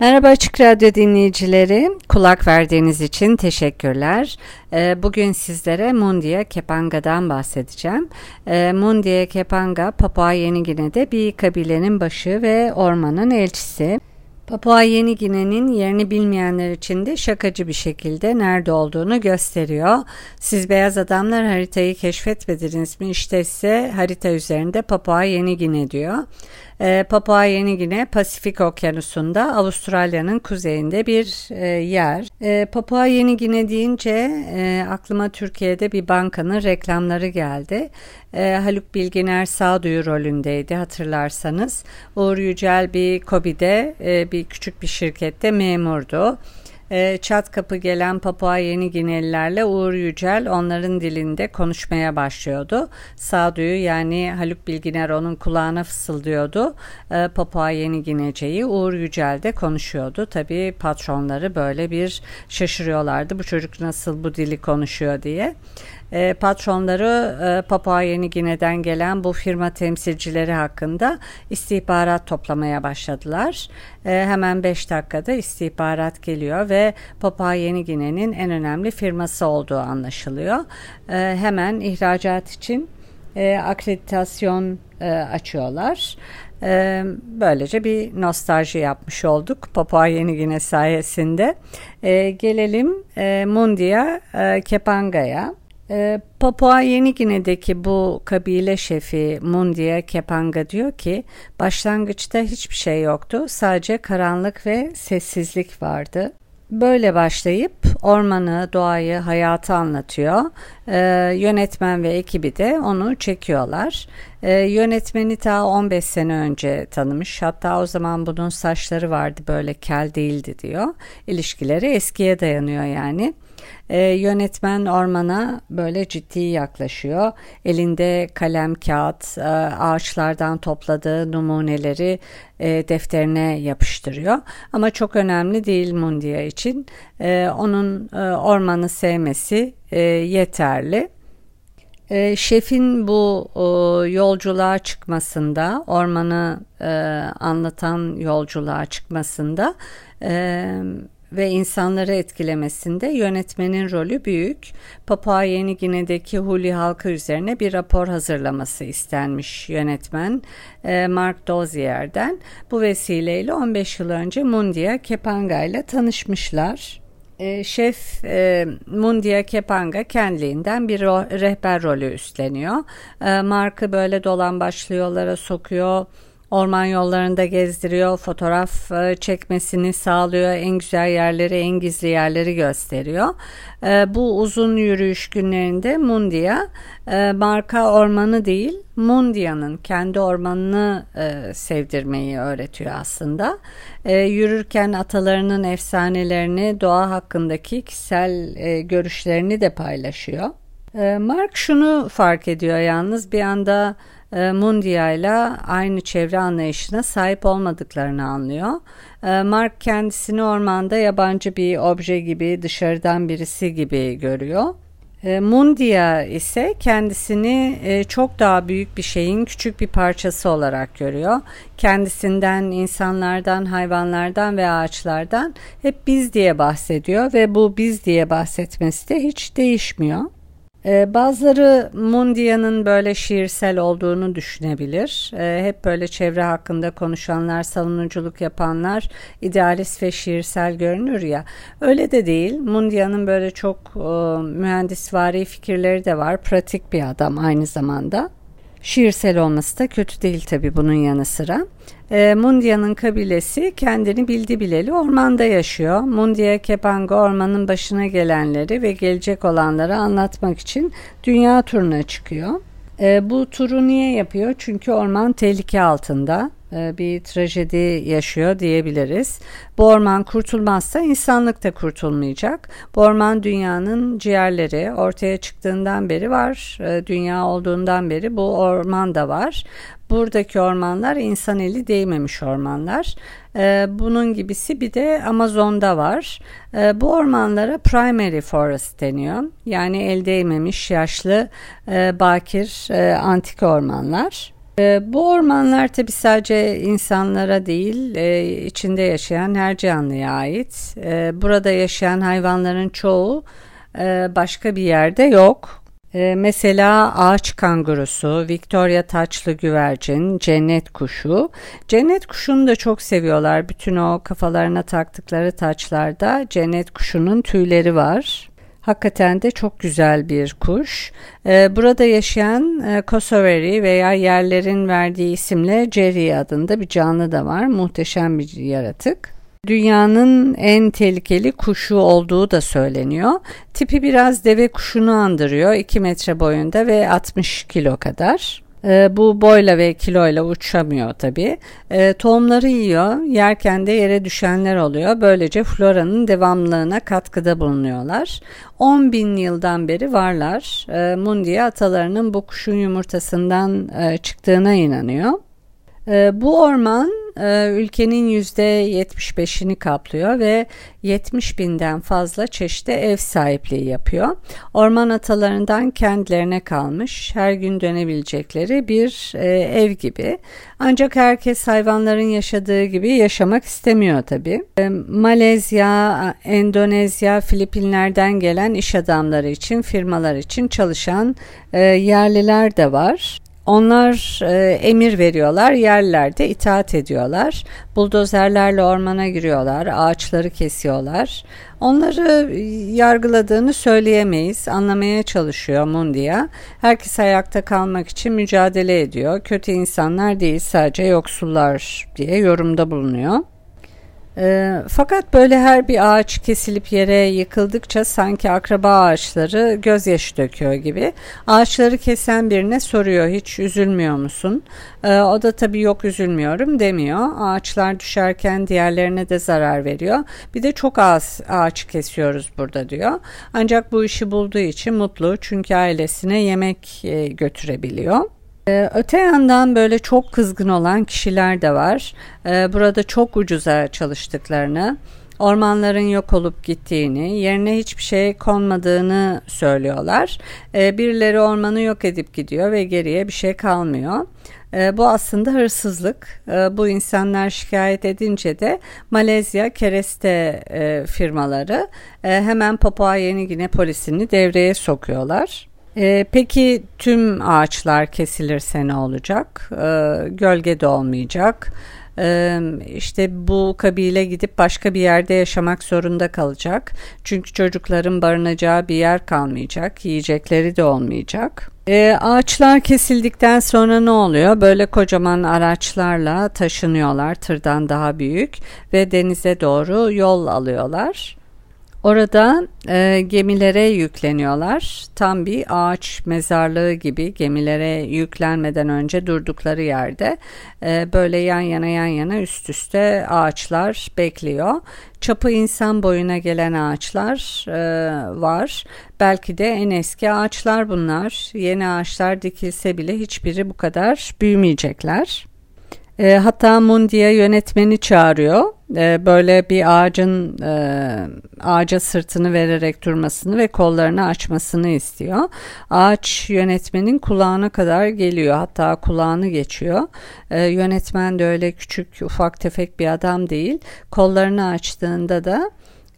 Merhaba Açık Radyo dinleyicileri, kulak verdiğiniz için teşekkürler. Ee, bugün sizlere Mundia Kepanga'dan bahsedeceğim. Ee, Mundia Kepanga, Papua Yeni Gine'de bir kabilenin başı ve ormanın elçisi. Papua Yeni Gine'nin yerini bilmeyenler için de şakacı bir şekilde nerede olduğunu gösteriyor. Siz beyaz adamlar haritayı keşfetmediniz mi? İşte size harita üzerinde Papua Yeni Gine diyor. Ee, Papua Yeni Gine Pasifik Okyanusu'nda Avustralya'nın kuzeyinde bir e, yer. E, Papua Yeni Gine deyince e, aklıma Türkiye'de bir bankanın reklamları geldi. E, Haluk Bilginer sağduyu rolündeydi hatırlarsanız. Uğur Yücel bir KOBİ'de e, bir küçük bir şirkette memurdu e, çat kapı gelen Papua Yeni Ginelilerle Uğur Yücel onların dilinde konuşmaya başlıyordu. Sağduyu yani Haluk Bilginer onun kulağına fısıldıyordu. E, Papua Yeni Ginece'yi Uğur Yücel de konuşuyordu. Tabii patronları böyle bir şaşırıyorlardı. Bu çocuk nasıl bu dili konuşuyor diye e, patronları e, Papua Yeni Gine'den gelen bu firma temsilcileri hakkında istihbarat toplamaya başladılar. E, hemen 5 dakikada istihbarat geliyor ve Papua Yeni Gine'nin en önemli firması olduğu anlaşılıyor. Hemen ihracat için akreditasyon açıyorlar. Böylece bir nostalji yapmış olduk Papua Yeni Gine sayesinde. Gelelim e, Mundia Kepanga'ya. E, Papua Yeni Gine'deki bu kabile şefi Mundia Kepanga diyor ki başlangıçta hiçbir şey yoktu sadece karanlık ve sessizlik vardı. Böyle başlayıp ormanı, doğayı, hayatı anlatıyor. Ee, yönetmen ve ekibi de onu çekiyorlar. Ee, yönetmeni ta 15 sene önce tanımış. Hatta o zaman bunun saçları vardı böyle kel değildi diyor. İlişkileri eskiye dayanıyor yani. E, yönetmen ormana böyle ciddi yaklaşıyor. Elinde kalem, kağıt, e, ağaçlardan topladığı numuneleri e, defterine yapıştırıyor. Ama çok önemli değil Mundia için. E, onun e, ormanı sevmesi e, yeterli. E, şefin bu e, yolculuğa çıkmasında, ormanı e, anlatan yolculuğa çıkmasında e, ve insanları etkilemesinde yönetmenin rolü büyük. Papua Yeni Gine'deki Huli halkı üzerine bir rapor hazırlaması istenmiş yönetmen e, Mark Dozier'den. Bu vesileyle 15 yıl önce Mundia Kepanga ile tanışmışlar. E, şef e, Mundia Kepanga kendiliğinden bir rehber rolü üstleniyor. E, Mark'ı böyle dolan başlı yollara sokuyor Orman yollarında gezdiriyor, fotoğraf e, çekmesini sağlıyor, en güzel yerleri, en gizli yerleri gösteriyor. E, bu uzun yürüyüş günlerinde Mundia e, marka ormanı değil, Mundia'nın kendi ormanını sevdirmeyi öğretiyor aslında. Yürürken atalarının efsanelerini, doğa hakkındaki kişisel görüşlerini de paylaşıyor. Mark şunu fark ediyor yalnız bir anda e, Mundia ile aynı çevre anlayışına sahip olmadıklarını anlıyor. E, Mark kendisini ormanda yabancı bir obje gibi dışarıdan birisi gibi görüyor. E, Mundia ise kendisini çok daha büyük bir şeyin küçük bir parçası olarak görüyor. Kendisinden, insanlardan, hayvanlardan ve ağaçlardan hep biz diye bahsediyor ve bu biz diye bahsetmesi de hiç değişmiyor. Ee, bazıları Mundia'nın böyle şiirsel olduğunu düşünebilir. Ee, hep böyle çevre hakkında konuşanlar, savunuculuk yapanlar idealist ve şiirsel görünür ya. Öyle de değil. Mundia'nın böyle çok e, mühendisvari fikirleri de var. Pratik bir adam aynı zamanda. Şiirsel olması da kötü değil tabi bunun yanı sıra. E, Mundia'nın kabilesi kendini bildi bileli ormanda yaşıyor. Mundia Kepango ormanın başına gelenleri ve gelecek olanları anlatmak için dünya turuna çıkıyor. E, bu turu niye yapıyor? Çünkü orman tehlike altında bir trajedi yaşıyor diyebiliriz. Bu orman kurtulmazsa insanlık da kurtulmayacak. Bu orman dünyanın ciğerleri ortaya çıktığından beri var. E, dünya olduğundan beri bu orman da var. Buradaki ormanlar insan eli değmemiş ormanlar. E, bunun gibisi bir de Amazon'da var. Bu ormanlara primary forest deniyor. Yani el değmemiş yaşlı bakir antik ormanlar. Ee, bu ormanlar tabi sadece insanlara değil e, içinde yaşayan her canlıya ait. E, burada yaşayan hayvanların çoğu e, başka bir yerde yok. E, mesela ağaç kangurusu, Victoria taçlı güvercin, cennet kuşu. Cennet kuşunu da çok seviyorlar. Bütün o kafalarına taktıkları taçlarda cennet kuşunun tüyleri var. Hakikaten de çok güzel bir kuş. Ee, burada yaşayan e, Kosoveri veya yerlerin verdiği isimle Jerry adında bir canlı da var. Muhteşem bir yaratık. Dünyanın en tehlikeli kuşu olduğu da söyleniyor. Tipi biraz deve kuşunu andırıyor. 2 metre boyunda ve 60 kilo kadar. E, bu boyla ve kiloyla uçamıyor tabii. E, tohumları yiyor. Yerken de yere düşenler oluyor. Böylece floranın devamlılığına katkıda bulunuyorlar. 10 bin yıldan beri varlar. E, Mundiye atalarının bu kuşun yumurtasından e, çıktığına inanıyor. E, bu orman e, ülkenin %75'ini kaplıyor ve 70 binden fazla çeşide ev sahipliği yapıyor. Orman atalarından kendilerine kalmış her gün dönebilecekleri bir e, ev gibi. Ancak herkes hayvanların yaşadığı gibi yaşamak istemiyor tabii. E, Malezya, Endonezya, Filipinlerden gelen iş adamları için, firmalar için çalışan yerliler de var. Onlar e, emir veriyorlar, yerlerde itaat ediyorlar. Buldozerlerle ormana giriyorlar, ağaçları kesiyorlar. Onları yargıladığını söyleyemeyiz. Anlamaya çalışıyor Mundia. Herkes ayakta kalmak için mücadele ediyor. Kötü insanlar değil, sadece yoksullar diye yorumda bulunuyor. E, fakat böyle her bir ağaç kesilip yere yıkıldıkça sanki akraba ağaçları gözyaşı döküyor gibi. Ağaçları kesen birine soruyor hiç üzülmüyor musun? E, o da tabii yok üzülmüyorum demiyor. Ağaçlar düşerken diğerlerine de zarar veriyor. Bir de çok az ağaç kesiyoruz burada diyor. Ancak bu işi bulduğu için mutlu çünkü ailesine yemek e, götürebiliyor. Ee, öte yandan böyle çok kızgın olan kişiler de var. Ee, burada çok ucuza çalıştıklarını, ormanların yok olup gittiğini, yerine hiçbir şey konmadığını söylüyorlar. Ee, birileri ormanı yok edip gidiyor ve geriye bir şey kalmıyor. Bu aslında hırsızlık. Bu insanlar şikayet edince de Malezya kereste e, firmaları e, hemen Papua Yeni Gine polisini devreye sokuyorlar. Ee, peki tüm ağaçlar kesilirse ne olacak? Ee, gölge de olmayacak. Ee, işte bu kabile gidip başka bir yerde yaşamak zorunda kalacak. Çünkü çocukların barınacağı bir yer kalmayacak. Yiyecekleri de olmayacak. Ee, ağaçlar kesildikten sonra ne oluyor? Böyle kocaman araçlarla taşınıyorlar tırdan daha büyük ve denize doğru yol alıyorlar. Orada e, gemilere yükleniyorlar. Tam bir ağaç mezarlığı gibi gemilere yüklenmeden önce durdukları yerde e, böyle yan yana yan yana üst üste ağaçlar bekliyor. Çapı insan boyuna gelen ağaçlar e, var. Belki de en eski ağaçlar bunlar. Yeni ağaçlar dikilse bile hiçbiri bu kadar büyümeyecekler. E, hatta Mundi'ye yönetmeni çağırıyor. E, böyle bir ağacın e, ağaca sırtını vererek durmasını ve kollarını açmasını istiyor. Ağaç yönetmenin kulağına kadar geliyor. Hatta kulağını geçiyor. E, yönetmen de öyle küçük ufak tefek bir adam değil. Kollarını açtığında da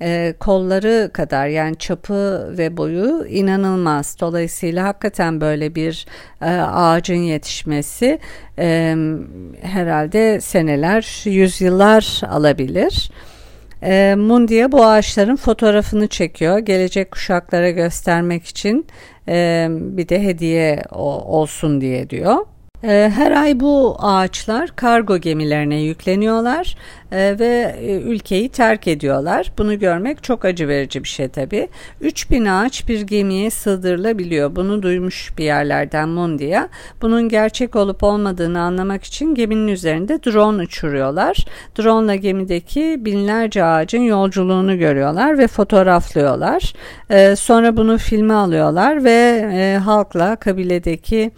e, kolları kadar yani çapı ve boyu inanılmaz. Dolayısıyla hakikaten böyle bir e, ağacın yetişmesi e, herhalde seneler, yüzyıllar alabilir. E, Mundia bu ağaçların fotoğrafını çekiyor. Gelecek kuşaklara göstermek için e, bir de hediye o, olsun diye diyor. Ee, her ay bu ağaçlar kargo gemilerine yükleniyorlar e, ve e, ülkeyi terk ediyorlar. Bunu görmek çok acı verici bir şey tabii. 3000 ağaç bir gemiye sığdırılabiliyor. Bunu duymuş bir yerlerden Mundiya. Bunun gerçek olup olmadığını anlamak için geminin üzerinde drone uçuruyorlar. Drone ile gemideki binlerce ağacın yolculuğunu görüyorlar ve fotoğraflıyorlar. Ee, sonra bunu filme alıyorlar ve e, halkla kabiledeki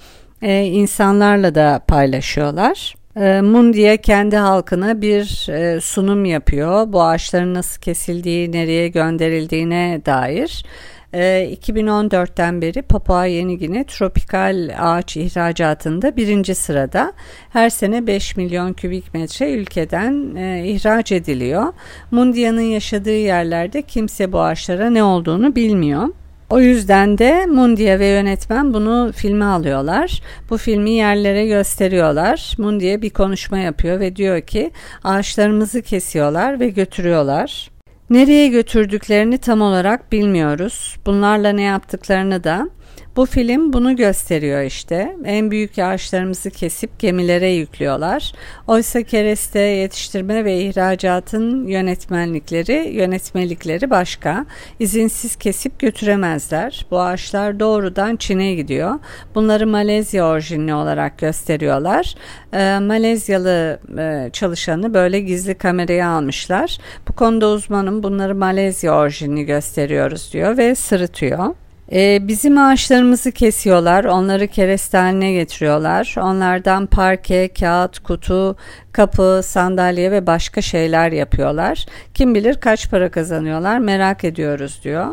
e, insanlarla da paylaşıyorlar. E, Mundiye kendi halkına bir e, sunum yapıyor. Bu ağaçların nasıl kesildiği, nereye gönderildiğine dair. 2014'ten e, beri Papua Yeni Gine tropikal ağaç ihracatında birinci sırada. Her sene 5 milyon kübik metre ülkeden e, ihraç ediliyor. Mundia'nın yaşadığı yerlerde kimse bu ağaçlara ne olduğunu bilmiyor. O yüzden de Mundiye ve yönetmen bunu filme alıyorlar. Bu filmi yerlere gösteriyorlar. Mundiye bir konuşma yapıyor ve diyor ki ağaçlarımızı kesiyorlar ve götürüyorlar. Nereye götürdüklerini tam olarak bilmiyoruz. Bunlarla ne yaptıklarını da bu film bunu gösteriyor işte. En büyük ağaçlarımızı kesip gemilere yüklüyorlar. Oysa kereste yetiştirme ve ihracatın yönetmenlikleri, yönetmelikleri başka. İzinsiz kesip götüremezler. Bu ağaçlar doğrudan Çin'e gidiyor. Bunları Malezya orijinli olarak gösteriyorlar. Ee, Malezyalı e, çalışanı böyle gizli kameraya almışlar. Bu konuda uzmanım bunları Malezya orijinli gösteriyoruz diyor ve sırıtıyor. Ee, bizim ağaçlarımızı kesiyorlar, onları kereste haline getiriyorlar. Onlardan parke, kağıt, kutu, kapı, sandalye ve başka şeyler yapıyorlar. Kim bilir kaç para kazanıyorlar merak ediyoruz diyor.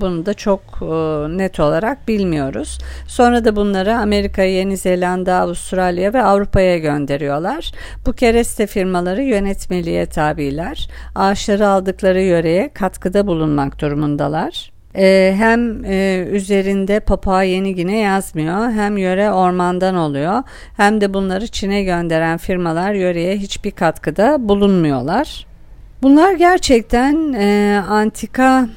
Bunu da çok e, net olarak bilmiyoruz. Sonra da bunları Amerika, Yeni Zelanda, Avustralya ve Avrupa'ya gönderiyorlar. Bu kereste firmaları yönetmeliğe tabiler. Ağaçları aldıkları yöreye katkıda bulunmak durumundalar. Ee, hem e, üzerinde Papua Yeni Gine yazmıyor hem yöre ormandan oluyor hem de bunları Çin'e gönderen firmalar yöreye hiçbir katkıda bulunmuyorlar. Bunlar gerçekten e, antika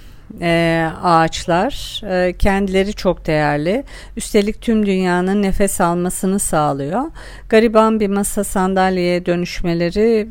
e, ağaçlar kendileri çok değerli. Üstelik tüm dünyanın nefes almasını sağlıyor. Gariban bir masa sandalyeye dönüşmeleri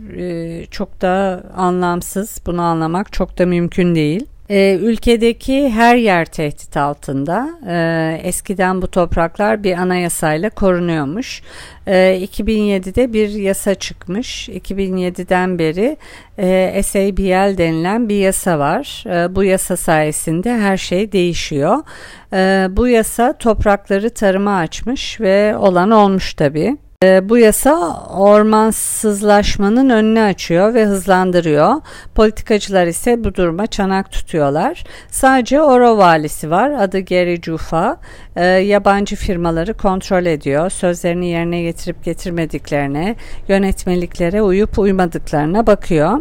çok da anlamsız. Bunu anlamak çok da mümkün değil. Ee, ülkedeki her yer tehdit altında. Ee, eskiden bu topraklar bir anayasayla korunuyormuş. Ee, 2007'de bir yasa çıkmış. 2007'den beri e, SABL denilen bir yasa var. E, bu yasa sayesinde her şey değişiyor. E, bu yasa toprakları tarıma açmış ve olan olmuş tabii. Ee, bu yasa ormansızlaşmanın önünü açıyor ve hızlandırıyor. Politikacılar ise bu duruma çanak tutuyorlar. Sadece Oro valisi var. Adı Gary Cufa. E, yabancı firmaları kontrol ediyor. Sözlerini yerine getirip getirmediklerine, yönetmeliklere uyup uymadıklarına bakıyor.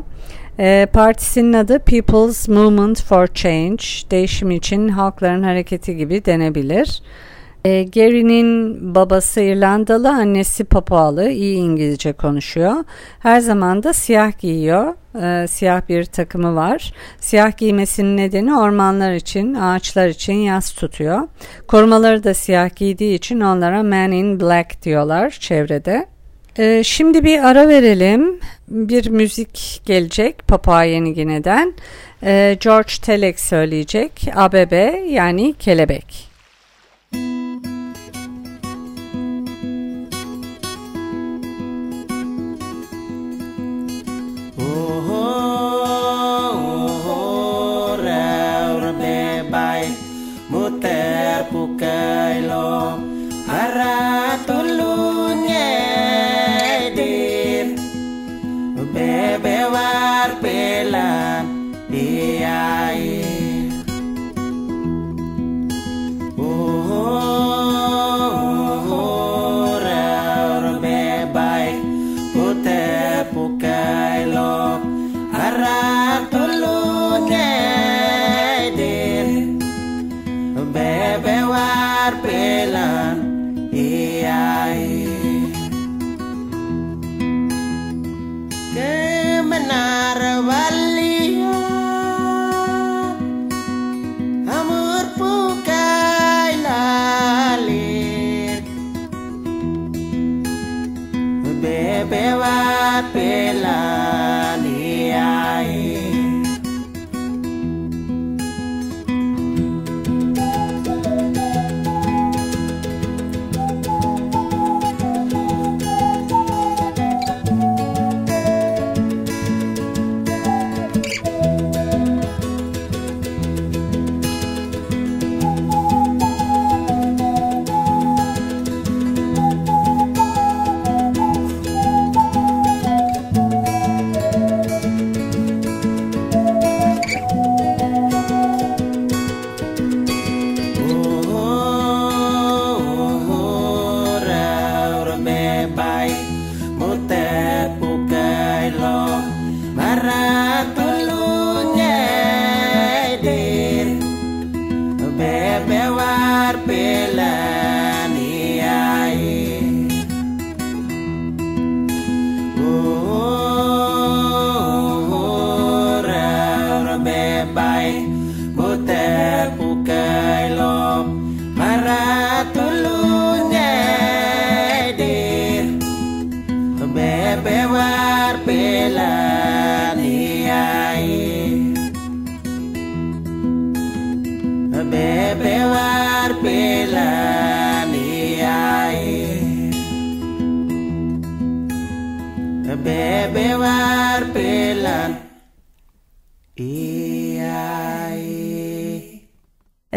E, partisinin adı People's Movement for Change, değişim için halkların hareketi gibi denebilir. E, Gary'nin babası İrlandalı, annesi Papualı, iyi İngilizce konuşuyor. Her zaman da siyah giyiyor. E, siyah bir takımı var. Siyah giymesinin nedeni ormanlar için, ağaçlar için yas tutuyor. Korumaları da siyah giydiği için onlara Man in Black diyorlar çevrede. Ee, şimdi bir ara verelim. Bir müzik gelecek Papua Yeni Gine'den. Ee, George Telek söyleyecek. ABB yani kelebek. lo ara tulunya dir bebe war pelan diai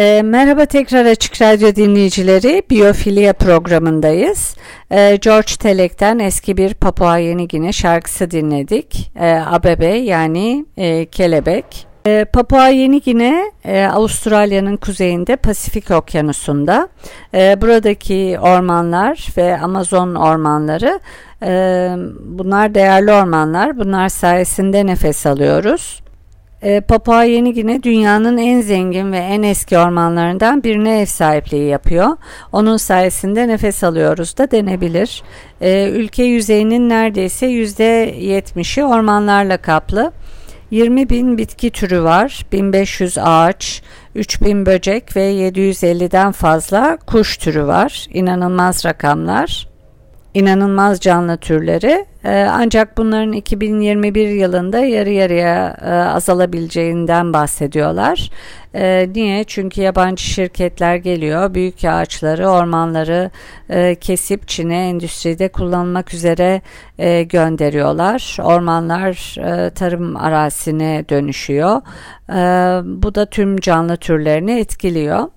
E, merhaba tekrar Açık Radyo dinleyicileri. Biyofilia programındayız. E, George Telek'ten eski bir Papua Yeni Gine şarkısı dinledik. E, Abebe yani e, kelebek. E, Papua Yeni Gine e, Avustralya'nın kuzeyinde Pasifik Okyanusu'nda. E, buradaki ormanlar ve Amazon ormanları e, bunlar değerli ormanlar. Bunlar sayesinde nefes alıyoruz. E, Papua Yeni Gine dünyanın en zengin ve en eski ormanlarından birine ev sahipliği yapıyor. Onun sayesinde nefes alıyoruz da denebilir. E, ülke yüzeyinin neredeyse %70'i ormanlarla kaplı. 20 bin bitki türü var, 1500 ağaç, 3000 böcek ve 750'den fazla kuş türü var. İnanılmaz rakamlar inanılmaz canlı türleri ee, ancak bunların 2021 yılında yarı yarıya e, azalabileceğinden bahsediyorlar. Ee, niye? Çünkü yabancı şirketler geliyor, büyük ağaçları, ormanları e, kesip Çin'e endüstride kullanmak üzere e, gönderiyorlar. Ormanlar tarım arazisine dönüşüyor. Bu da tüm canlı türlerini etkiliyor.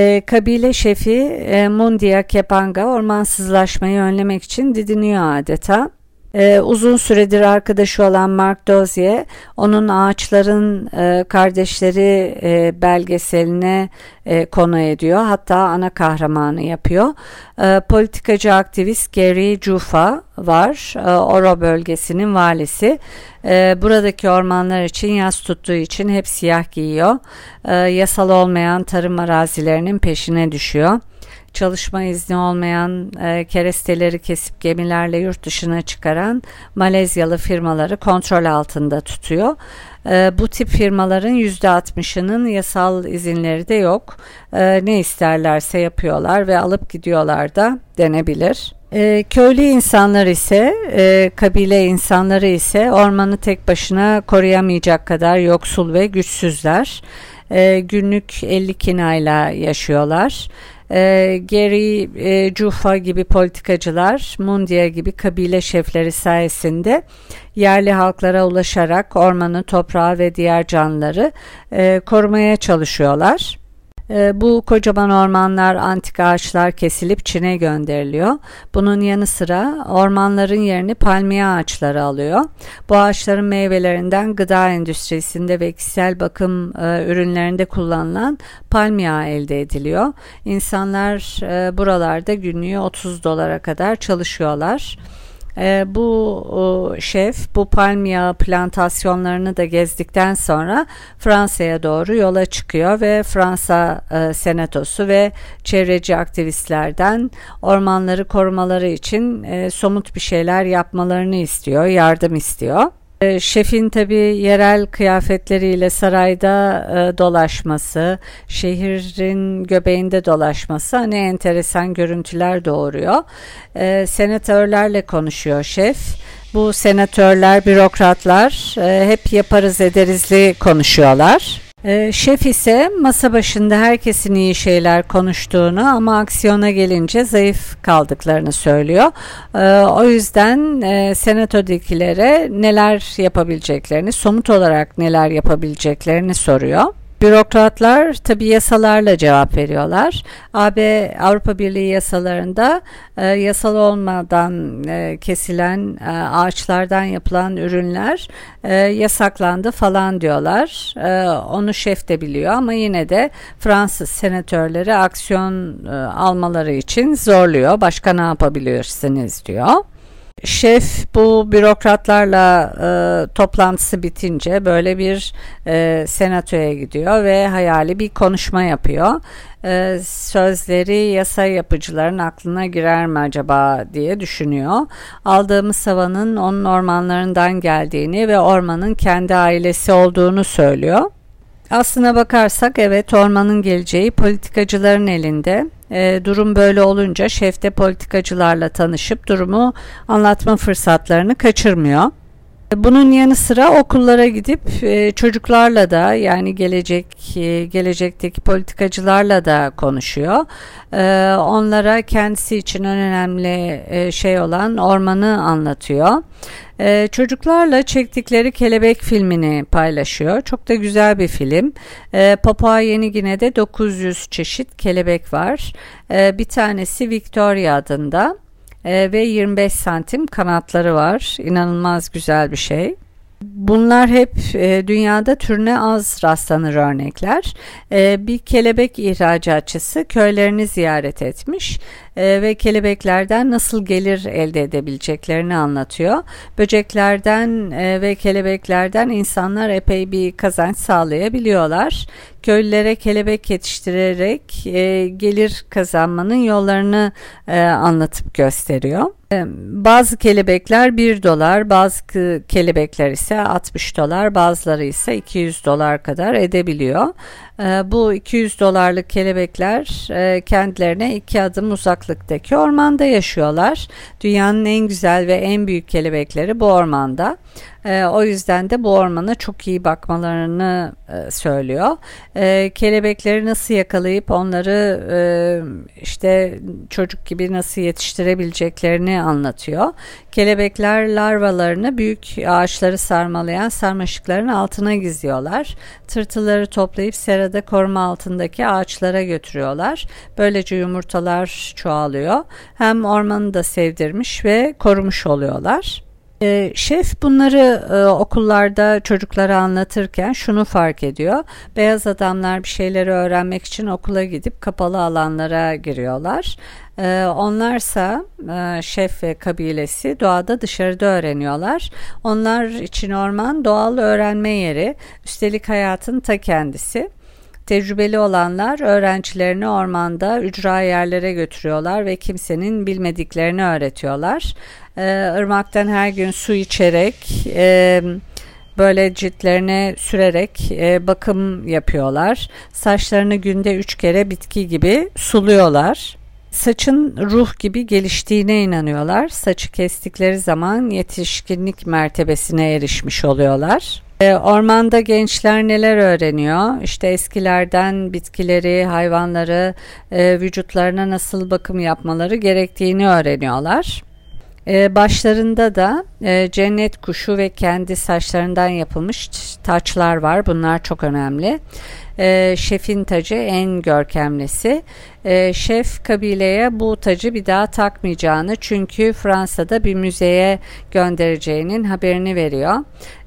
E, kabile şefi e, Mundia Kepanga ormansızlaşmayı önlemek için didiniyor adeta. Ee, uzun süredir arkadaşı olan Mark Dozier onun ağaçların e, kardeşleri e, belgeseline e, konu ediyor. Hatta ana kahramanı yapıyor. E, politikacı aktivist Gary Jufa var. E, Oro bölgesinin valisi. E, buradaki ormanlar için yaz tuttuğu için hep siyah giyiyor. E, yasal olmayan tarım arazilerinin peşine düşüyor çalışma izni olmayan e, keresteleri kesip gemilerle yurt dışına çıkaran Malezyalı firmaları kontrol altında tutuyor. E, bu tip firmaların %60'ının yasal izinleri de yok. E, ne isterlerse yapıyorlar ve alıp gidiyorlar da denebilir. E, köylü insanlar ise, e, kabile insanları ise ormanı tek başına koruyamayacak kadar yoksul ve güçsüzler. E, günlük 50 kinayla yaşıyorlar. E, Gary e, Cufa gibi politikacılar, Mundia gibi kabile şefleri sayesinde yerli halklara ulaşarak ormanı, toprağı ve diğer canlıları e, korumaya çalışıyorlar. Ee, bu kocaman ormanlar, antik ağaçlar kesilip Çin'e gönderiliyor. Bunun yanı sıra ormanların yerini palmiye ağaçları alıyor. Bu ağaçların meyvelerinden gıda endüstrisinde ve kişisel bakım e, ürünlerinde kullanılan palmiye elde ediliyor. İnsanlar e, buralarda günlüğü 30 dolara kadar çalışıyorlar. E, bu şef bu palm yağı plantasyonlarını da gezdikten sonra Fransa'ya doğru yola çıkıyor ve Fransa e, senatosu ve çevreci aktivistlerden ormanları korumaları için e, somut bir şeyler yapmalarını istiyor, yardım istiyor. Ee, şefin tabi yerel kıyafetleriyle sarayda e, dolaşması, şehrin göbeğinde dolaşması hani enteresan görüntüler doğuruyor. E, senatörlerle konuşuyor şef. Bu senatörler, bürokratlar e, hep yaparız ederizli konuşuyorlar. E, şef ise masa başında herkesin iyi şeyler konuştuğunu ama aksiyona gelince zayıf kaldıklarını söylüyor. E, o yüzden e, senatodakilere neler yapabileceklerini, somut olarak neler yapabileceklerini soruyor. Bürokratlar tabi yasalarla cevap veriyorlar. AB Avrupa Birliği yasalarında e, yasal olmadan e, kesilen e, ağaçlardan yapılan ürünler e, yasaklandı falan diyorlar. E, onu şef de biliyor ama yine de Fransız senatörleri aksiyon e, almaları için zorluyor. Başka ne yapabilirsiniz diyor. Şef bu bürokratlarla e, toplantısı bitince böyle bir e, senatoya gidiyor ve hayali bir konuşma yapıyor. E, sözleri yasa yapıcıların aklına girer mi acaba diye düşünüyor. Aldığımız havanın onun ormanlarından geldiğini ve ormanın kendi ailesi olduğunu söylüyor. Aslına bakarsak evet ormanın geleceği politikacıların elinde. E, durum böyle olunca şef de politikacılarla tanışıp durumu anlatma fırsatlarını kaçırmıyor. Bunun yanı sıra okullara gidip e, çocuklarla da yani gelecek e, gelecekteki politikacılarla da konuşuyor. E, onlara kendisi için en önemli şey olan ormanı anlatıyor. Çocuklarla çektikleri Kelebek filmini paylaşıyor. Çok da güzel bir film. Papua Yeni Gine'de 900 çeşit kelebek var. Bir tanesi Victoria adında e, ve 25 santim kanatları var. İnanılmaz güzel bir şey. Bunlar hep e, dünyada türüne az rastlanır örnekler. E, bir kelebek ihracatçısı köylerini ziyaret etmiş e, ve kelebeklerden nasıl gelir elde edebileceklerini anlatıyor. Böceklerden e, ve kelebeklerden insanlar epey bir kazanç sağlayabiliyorlar. Köylülere kelebek yetiştirerek e, gelir kazanmanın yollarını e, anlatıp gösteriyor. E, bazı kelebekler 1 dolar, bazı kelebekler ise 60 dolar, bazıları ise 200 dolar kadar edebiliyor. Ee, bu 200 dolarlık kelebekler e, kendilerine iki adım uzaklıktaki ormanda yaşıyorlar. Dünyanın en güzel ve en büyük kelebekleri bu ormanda. E, o yüzden de bu ormana çok iyi bakmalarını e, söylüyor. E, kelebekleri nasıl yakalayıp onları e, işte çocuk gibi nasıl yetiştirebileceklerini anlatıyor. Kelebekler larvalarını büyük ağaçları sarmalayan sarmaşıkların altına gizliyorlar. Tırtıları toplayıp serada koruma altındaki ağaçlara götürüyorlar. Böylece yumurtalar çoğalıyor. Hem ormanı da sevdirmiş ve korumuş oluyorlar. E, şef bunları e, okullarda çocuklara anlatırken şunu fark ediyor. Beyaz adamlar bir şeyleri öğrenmek için okula gidip kapalı alanlara giriyorlar. E, onlarsa e, şef ve kabilesi doğada dışarıda öğreniyorlar. Onlar için orman doğal öğrenme yeri. Üstelik hayatın ta kendisi. Tecrübeli olanlar öğrencilerini ormanda ücra yerlere götürüyorlar ve kimsenin bilmediklerini öğretiyorlar. Ee, her gün su içerek e, böyle ciltlerine sürerek e, bakım yapıyorlar. Saçlarını günde üç kere bitki gibi suluyorlar. Saçın ruh gibi geliştiğine inanıyorlar. Saçı kestikleri zaman yetişkinlik mertebesine erişmiş oluyorlar. E, ormanda gençler neler öğreniyor? İşte eskilerden bitkileri, hayvanları, e, vücutlarına nasıl bakım yapmaları gerektiğini öğreniyorlar. E, başlarında da cennet kuşu ve kendi saçlarından yapılmış taçlar var. Bunlar çok önemli e, şefin tacı en görkemlisi. E, şef kabileye bu tacı bir daha takmayacağını çünkü Fransa'da bir müzeye göndereceğinin haberini veriyor.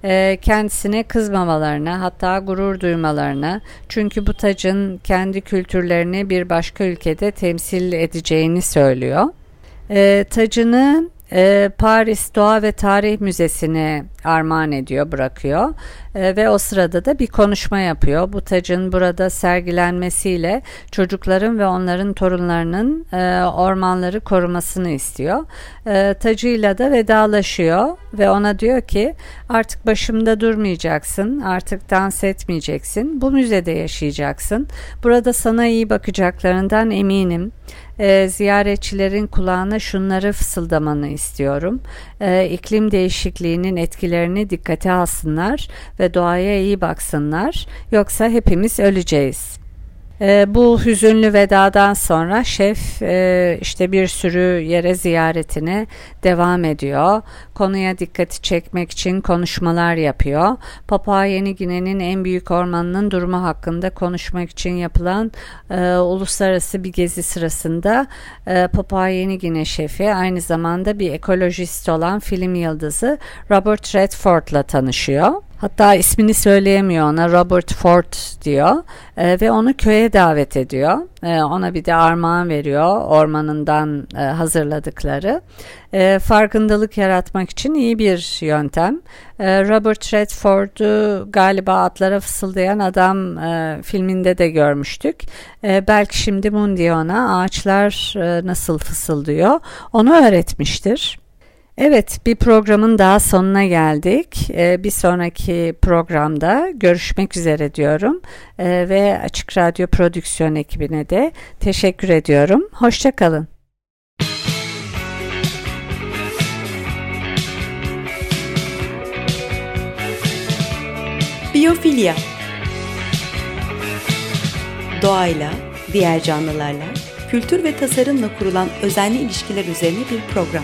E, kendisine kızmamalarını hatta gurur duymalarını çünkü bu tacın kendi kültürlerini bir başka ülkede temsil edeceğini söylüyor. E, tacını e, Paris Doğa ve Tarih Müzesi'ne armağan ediyor, bırakıyor e, ve o sırada da bir konuşma yapıyor. Bu tacın burada sergilenmesiyle çocukların ve onların torunlarının e, ormanları korumasını istiyor. E, tacıyla da vedalaşıyor ve ona diyor ki artık başımda durmayacaksın, artık dans etmeyeceksin, bu müzede yaşayacaksın. Burada sana iyi bakacaklarından eminim e, ziyaretçilerin kulağına şunları fısıldamanı istiyorum. E, iklim değişikliğinin etkilerini dikkate alsınlar ve doğaya iyi baksınlar. Yoksa hepimiz öleceğiz. E, bu hüzünlü vedadan sonra şef e, işte bir sürü yere ziyaretine devam ediyor. Konuya dikkati çekmek için konuşmalar yapıyor. Papua Yeni Gine'nin en büyük ormanının durumu hakkında konuşmak için yapılan e, uluslararası bir gezi sırasında e, Papua Yeni Gine şefi aynı zamanda bir ekolojist olan film yıldızı Robert Redford'la tanışıyor. Hatta ismini söyleyemiyor ona Robert Ford diyor e, ve onu köye davet ediyor. E, ona bir de armağan veriyor ormanından e, hazırladıkları. E, farkındalık yaratmak için iyi bir yöntem. E, Robert Redford'u galiba atlara fısıldayan adam e, filminde de görmüştük. E, belki şimdi Mundi ona ağaçlar e, nasıl fısıldıyor onu öğretmiştir. Evet, bir programın daha sonuna geldik. Ee, bir sonraki programda görüşmek üzere diyorum ee, ve Açık Radyo Prodüksiyon ekibine de teşekkür ediyorum. Hoşçakalın. Biyofilya Doğayla, diğer canlılarla, kültür ve tasarımla kurulan özenli ilişkiler üzerine bir program.